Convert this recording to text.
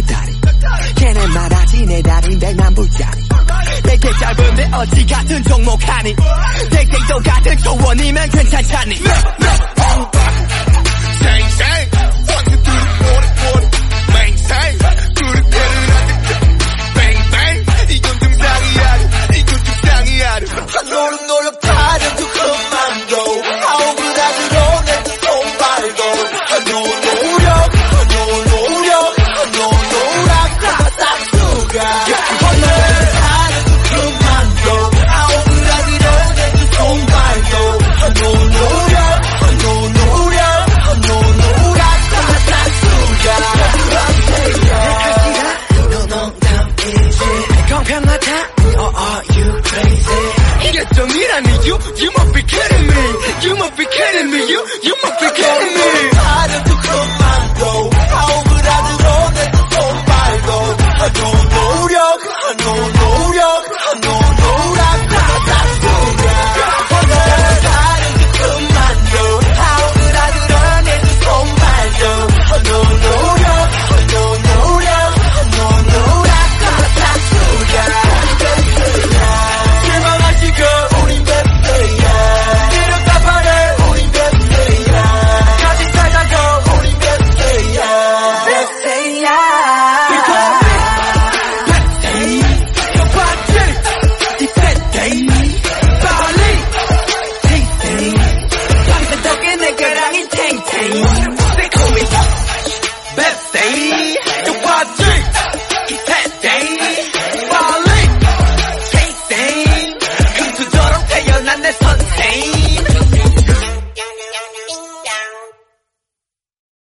대다리 걔네 말하지 내 다리 백남불짜리 내게 짧은데 어찌 같은 종목하니? 땡땡도 같은 조원이면 괜찮잖니. You must be kidding me. You must be kidding me. You you must be